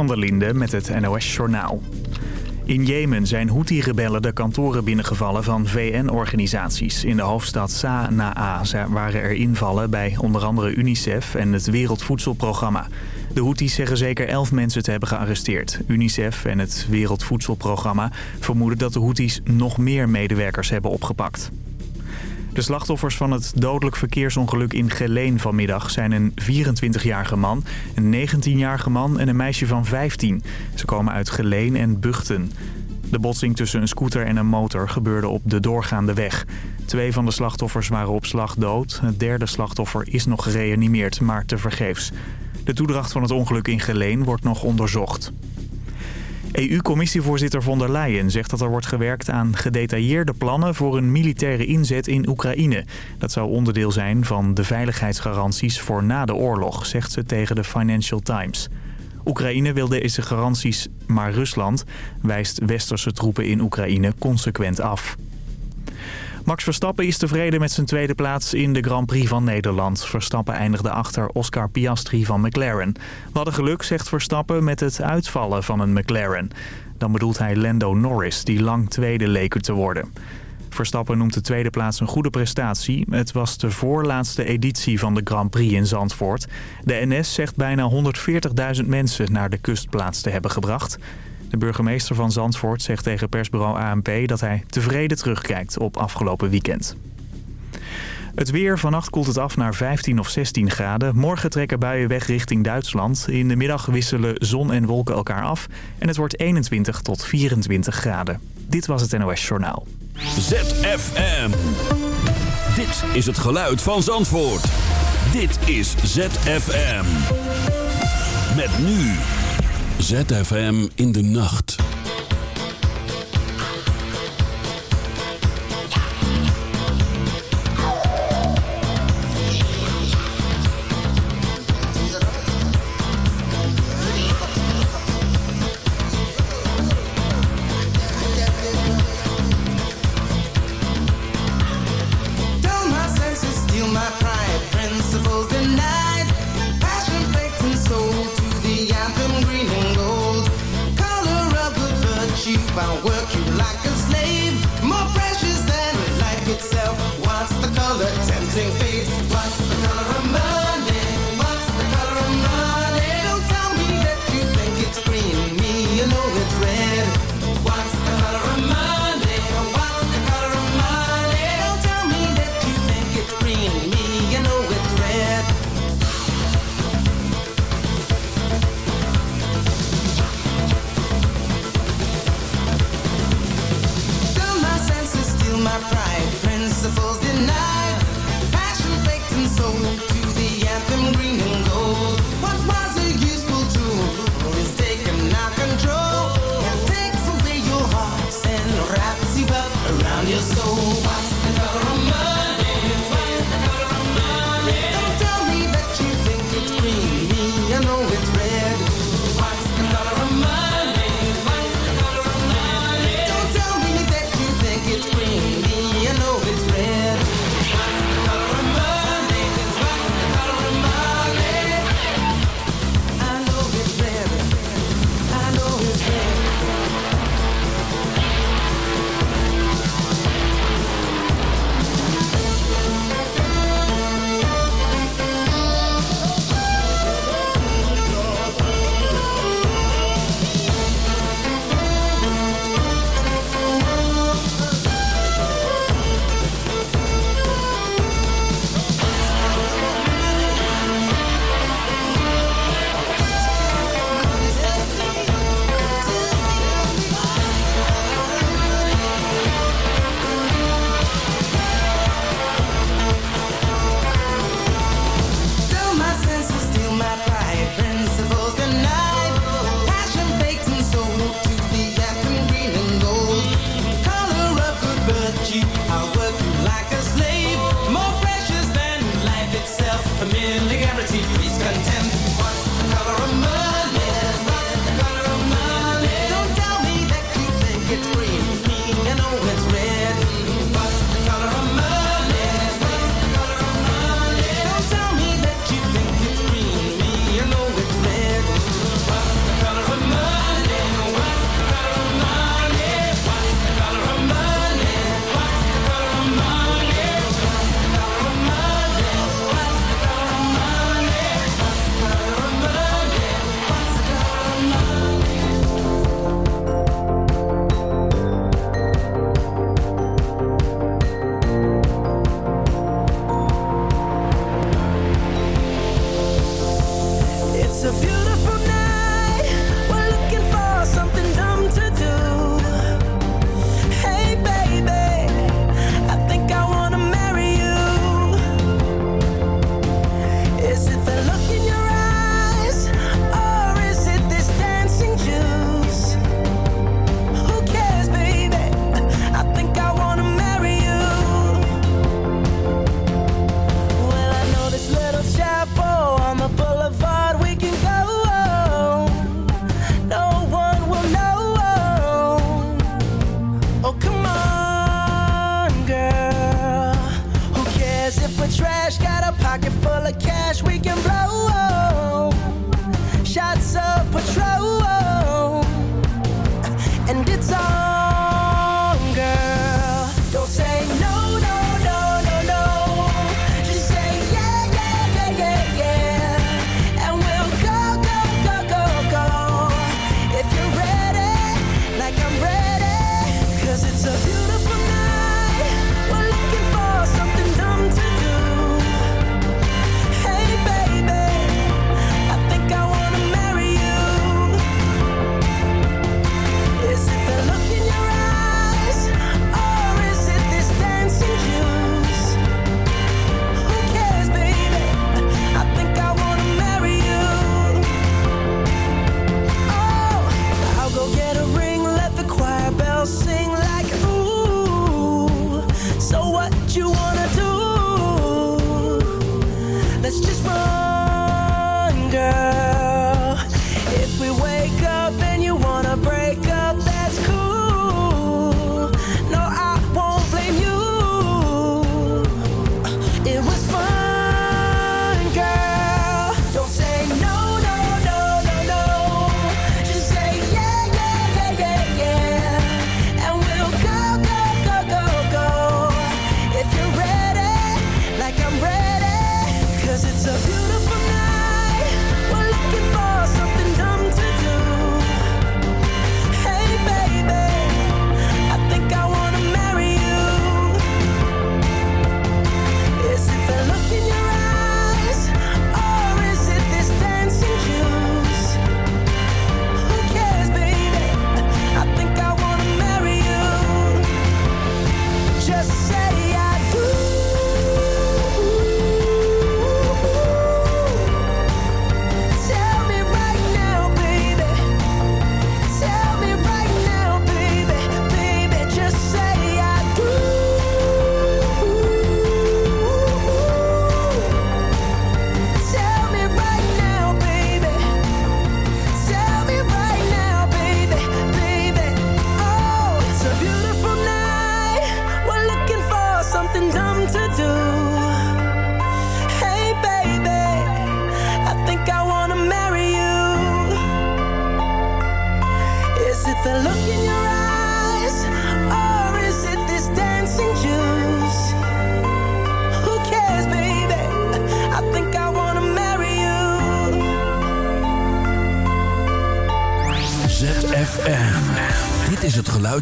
Van der Linde met het NOS-journaal. In Jemen zijn Houthi-rebellen de kantoren binnengevallen van VN-organisaties. In de hoofdstad Sanaa waren er invallen bij onder andere UNICEF en het Wereldvoedselprogramma. De Houthis zeggen zeker elf mensen te hebben gearresteerd. UNICEF en het Wereldvoedselprogramma vermoeden dat de Houthis nog meer medewerkers hebben opgepakt. De slachtoffers van het dodelijk verkeersongeluk in Geleen vanmiddag zijn een 24-jarige man, een 19-jarige man en een meisje van 15. Ze komen uit Geleen en Buchten. De botsing tussen een scooter en een motor gebeurde op de doorgaande weg. Twee van de slachtoffers waren op slag dood. Het derde slachtoffer is nog gereanimeerd, maar tevergeefs. De toedracht van het ongeluk in Geleen wordt nog onderzocht. EU-commissievoorzitter von der Leyen zegt dat er wordt gewerkt aan gedetailleerde plannen voor een militaire inzet in Oekraïne. Dat zou onderdeel zijn van de veiligheidsgaranties voor na de oorlog, zegt ze tegen de Financial Times. Oekraïne wil deze garanties, maar Rusland wijst westerse troepen in Oekraïne consequent af. Max Verstappen is tevreden met zijn tweede plaats in de Grand Prix van Nederland. Verstappen eindigde achter Oscar Piastri van McLaren. We hadden geluk, zegt Verstappen, met het uitvallen van een McLaren. Dan bedoelt hij Lando Norris, die lang tweede leek te worden. Verstappen noemt de tweede plaats een goede prestatie. Het was de voorlaatste editie van de Grand Prix in Zandvoort. De NS zegt bijna 140.000 mensen naar de kustplaats te hebben gebracht. De burgemeester van Zandvoort zegt tegen persbureau ANP dat hij tevreden terugkijkt op afgelopen weekend. Het weer. Vannacht koelt het af naar 15 of 16 graden. Morgen trekken buien weg richting Duitsland. In de middag wisselen zon en wolken elkaar af. En het wordt 21 tot 24 graden. Dit was het NOS Journaal. ZFM. Dit is het geluid van Zandvoort. Dit is ZFM. Met nu... ZFM in de nacht.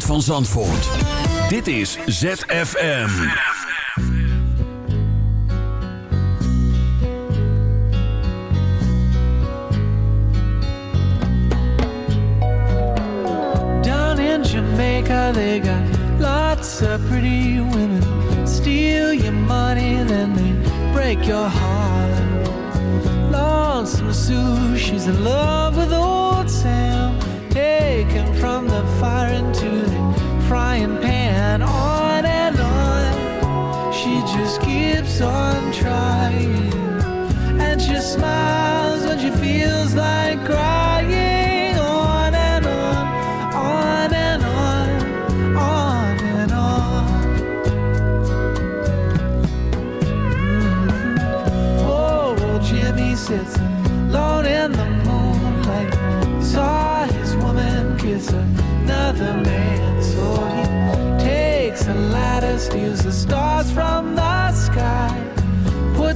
Van Zandvoort. Dit is ZFM. Down in Jamaica they got lots of pretty women. Steal your money then they break your heart. Lonesome she's in love with keeps on trying, and she smiles when she feels like crying. On and on, on and on, on and on. Mm-hmm. Oh, Jimmy sits alone in the moonlight. Saw his woman kiss another man so he takes a ladder, steals the stars from the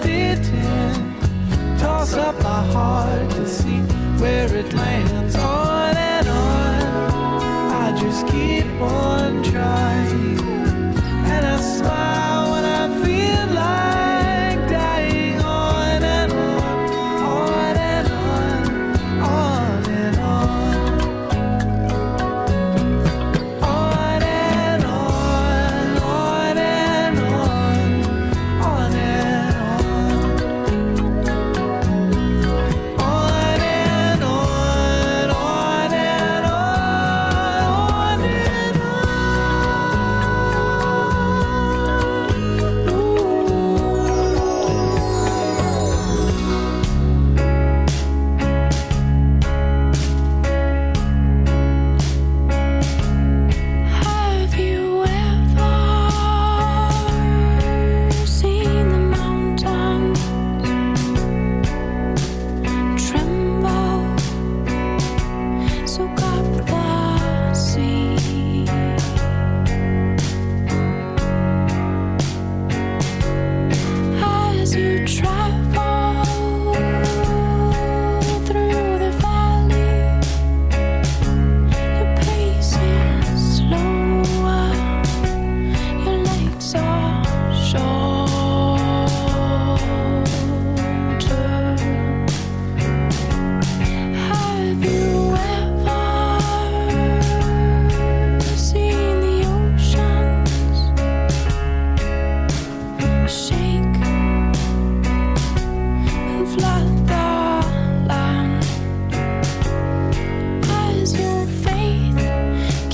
it in. Toss up my heart to see where it lands. On and on, I just keep on.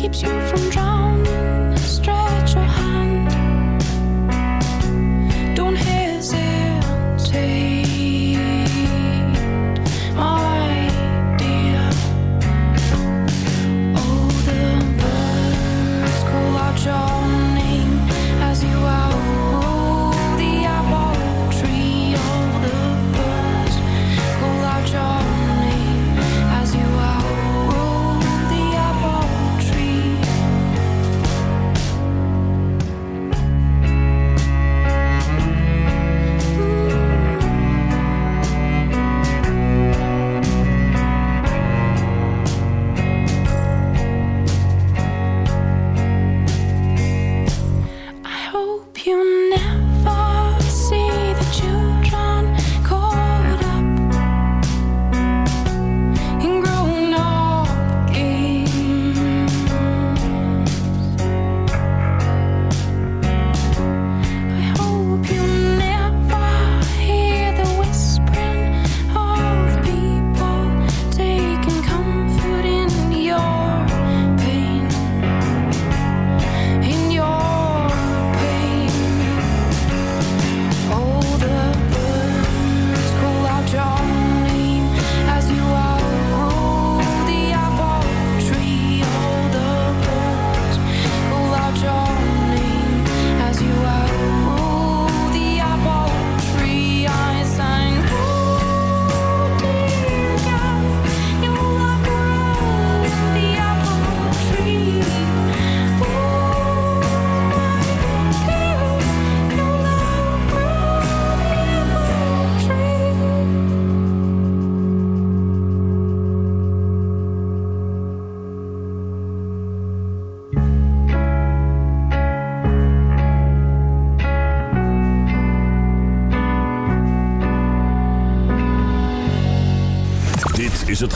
keeps you from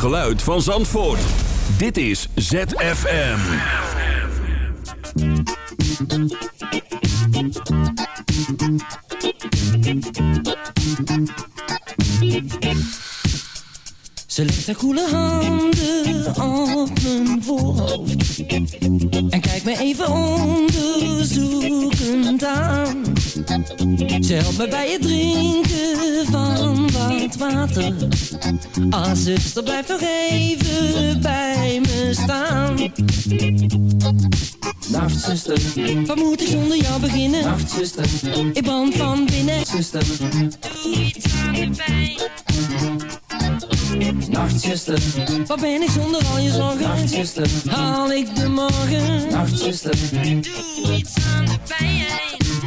geluid van Zandvoort. Dit is ZFM. Ze legt haar koele handen op mijn voorhoofd En kijkt me even onderzoekend aan Ze helpt me bij het drinken van wat water Ah, zuster, blijf nog even bij me staan. Nacht, zuster. Wat moet ik zonder jou beginnen? Nacht, zuster. Ik brand van binnen. Zuster. Doe iets aan de pijn. Nacht, zuster. Wat ben ik zonder al je zorgen? Nacht, zuster. Haal ik de morgen? Nacht, zuster. Doe iets aan de pijn.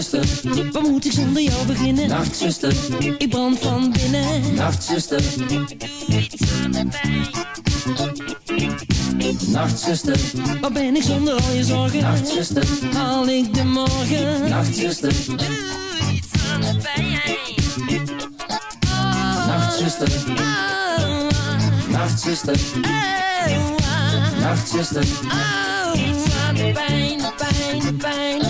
Nachtzuster, Waar moet ik zonder jou beginnen? nachtzuster, Ik brand van binnen. nachtzuster, Doe iets aan de nachtzuster, Waar ben ik zonder al je zorgen? nachtzuster, Haal ik de morgen? nachtzuster, Doe iets aan de pijn. nachtzuster, Oh, nachtzuster, oh, nachtzuster, oh, iets aan de pijn, pijn, pijn.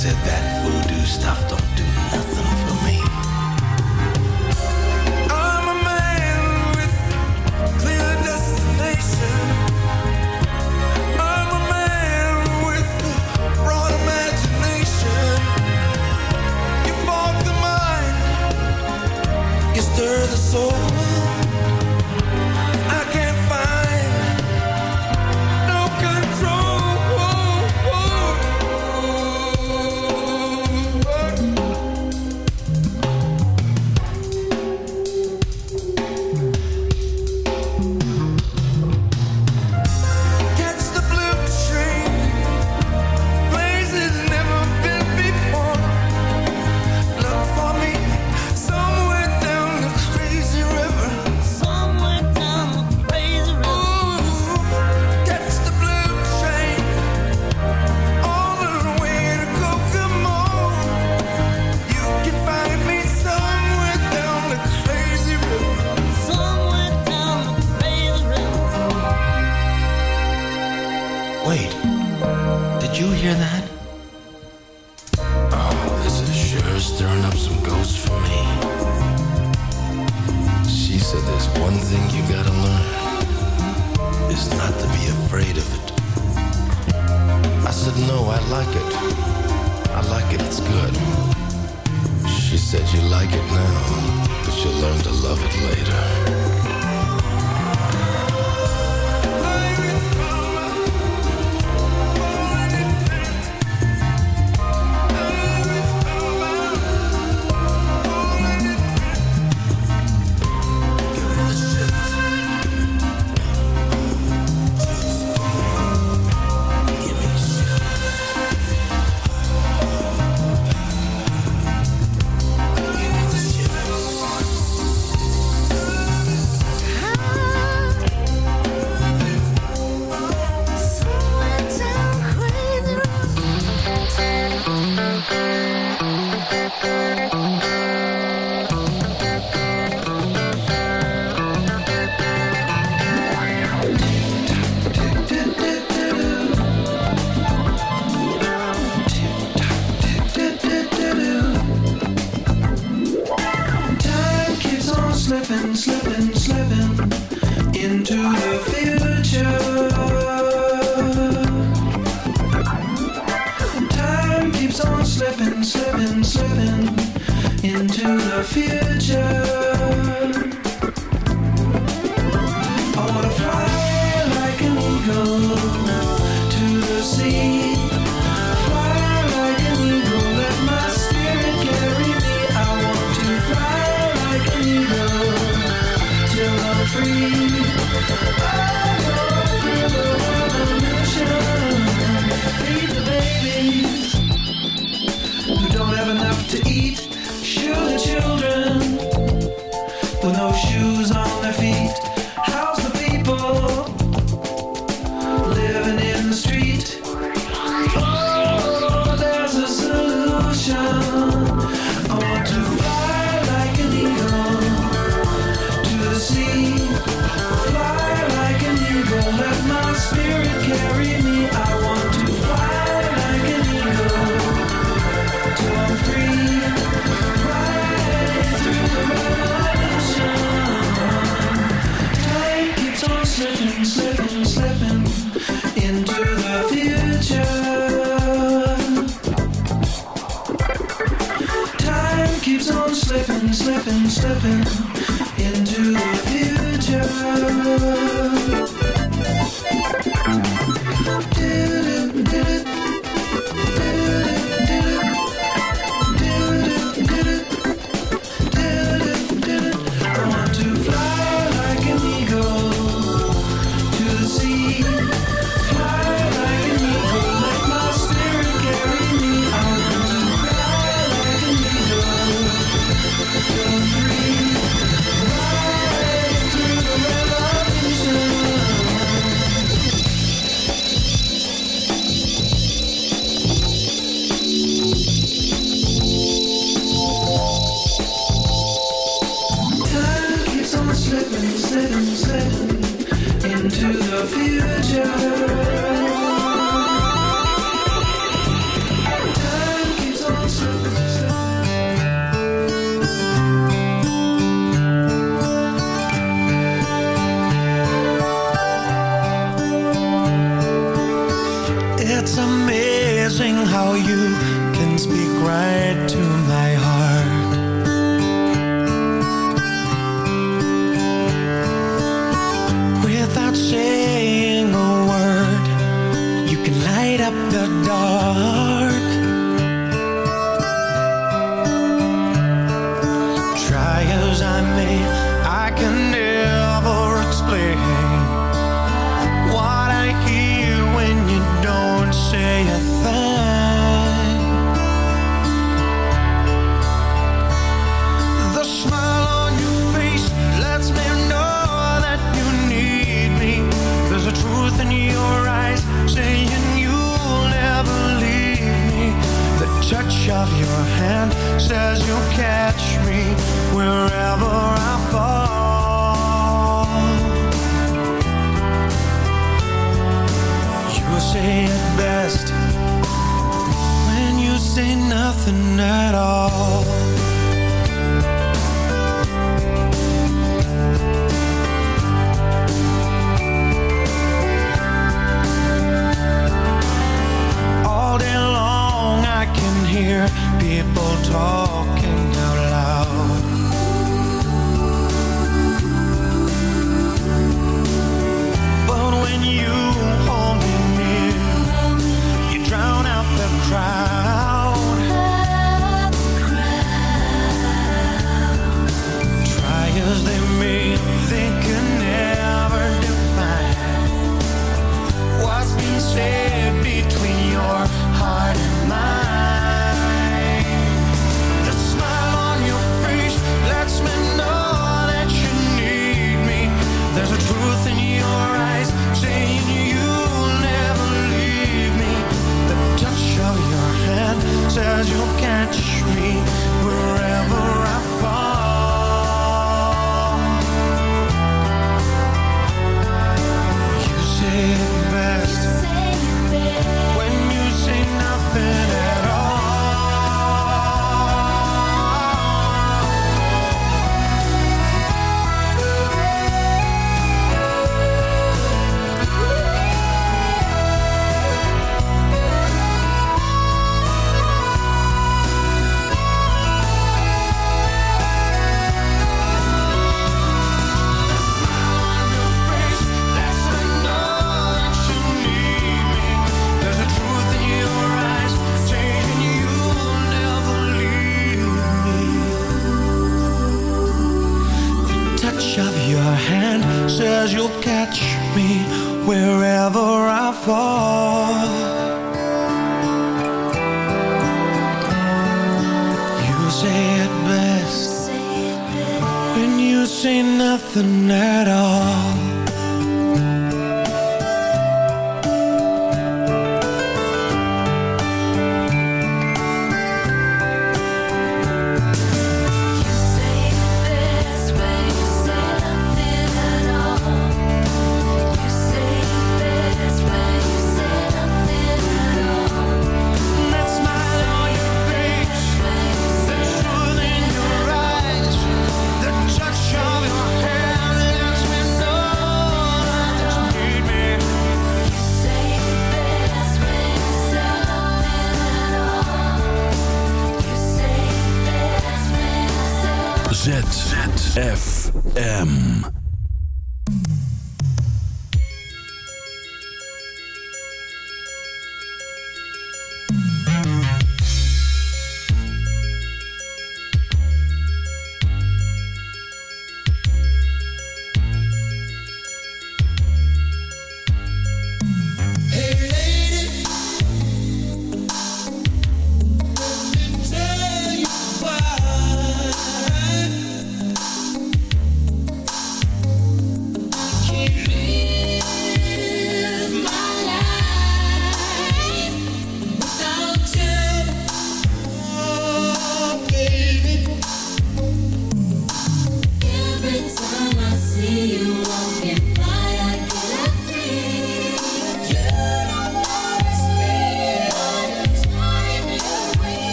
said that voodoo stuff don't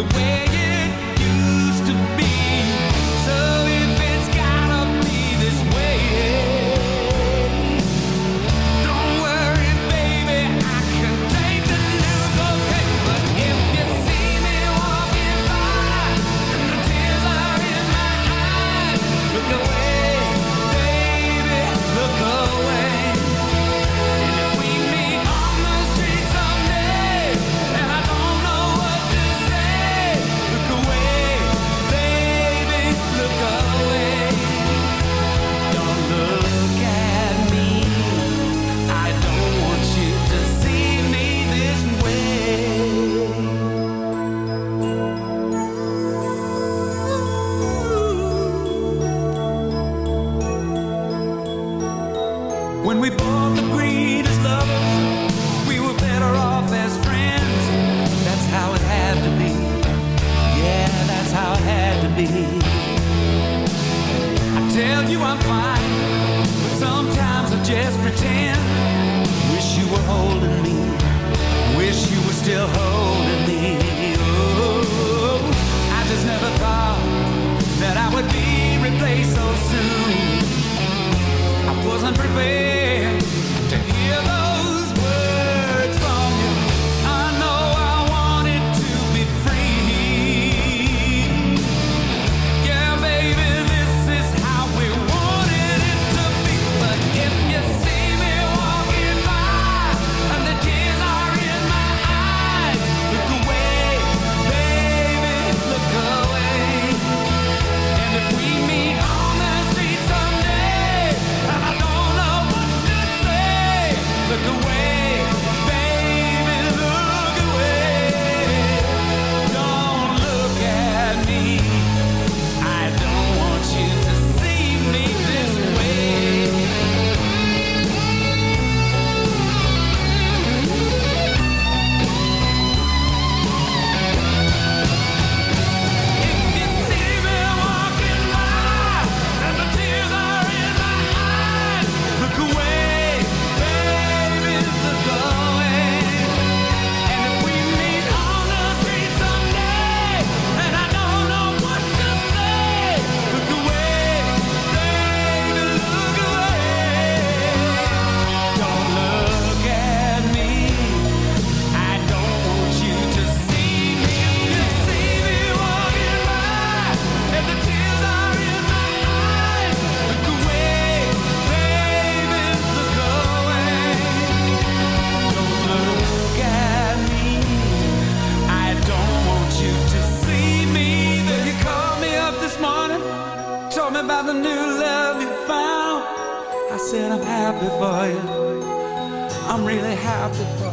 the way said I'm happy for you. I'm really happy for you.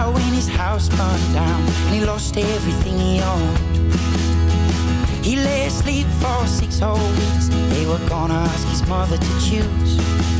Told when his house burned down and he lost everything he owned. He lay asleep for six whole weeks. They were gonna ask his mother to choose.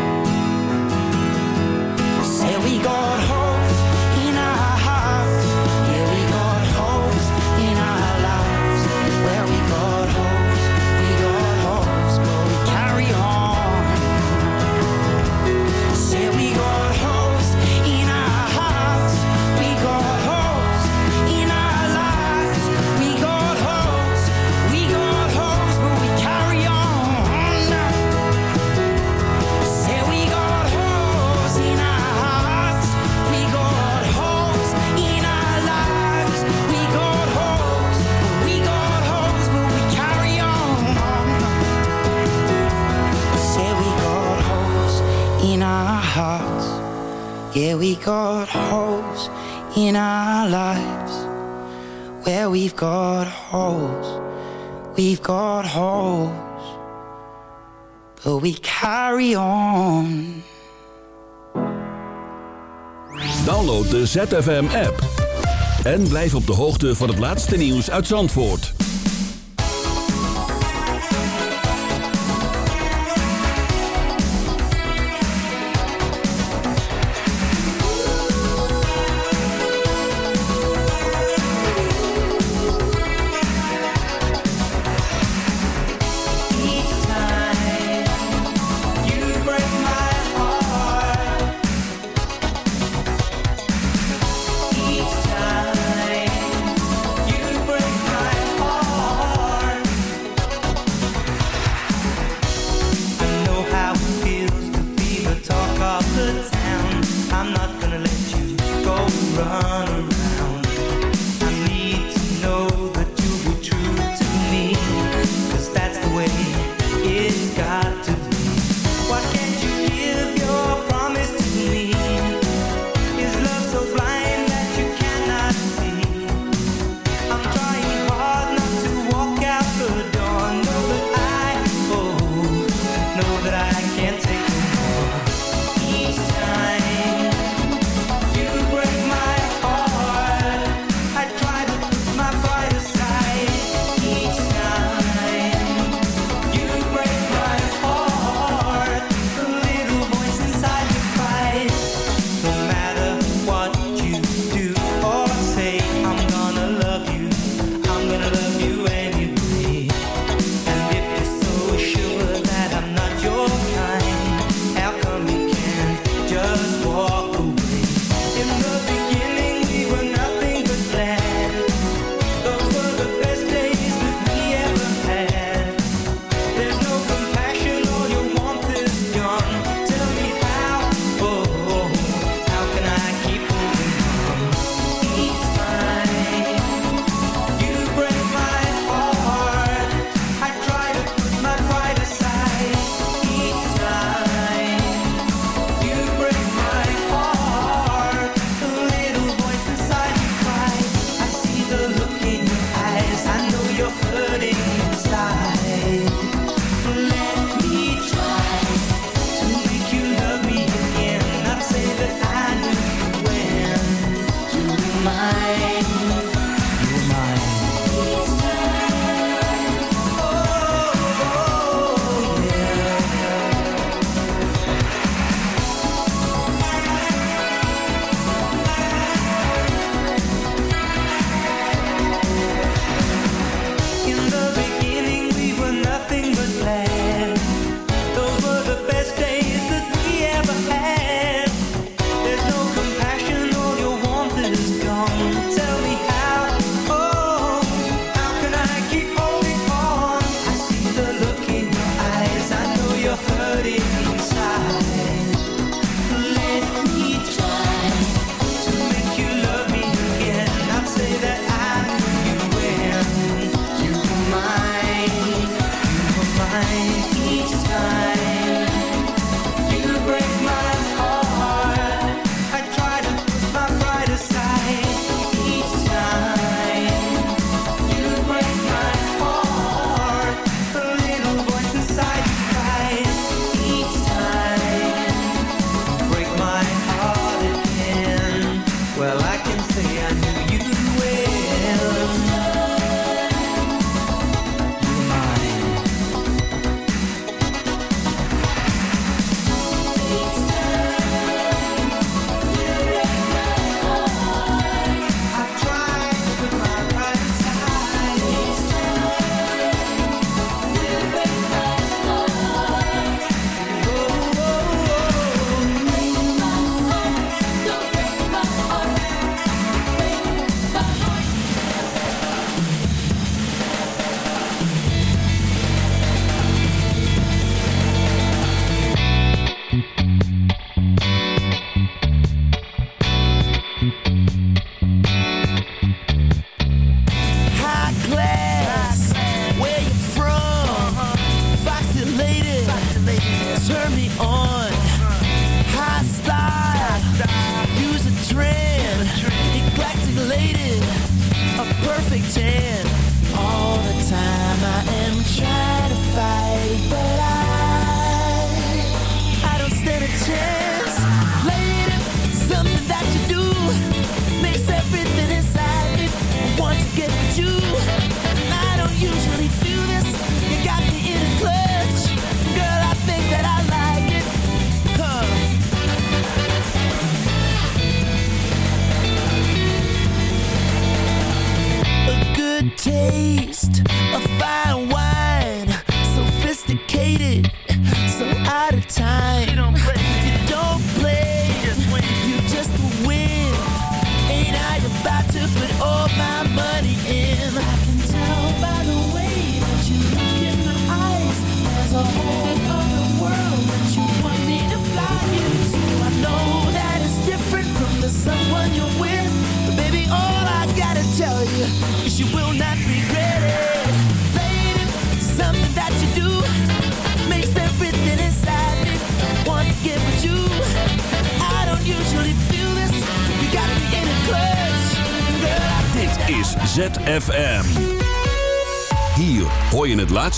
Yeah, we got holes in our lives. Where we've got holes, we've got holes, but we carry on. Download de ZFM app. En blijf op de hoogte van het laatste nieuws uit Zandvoort.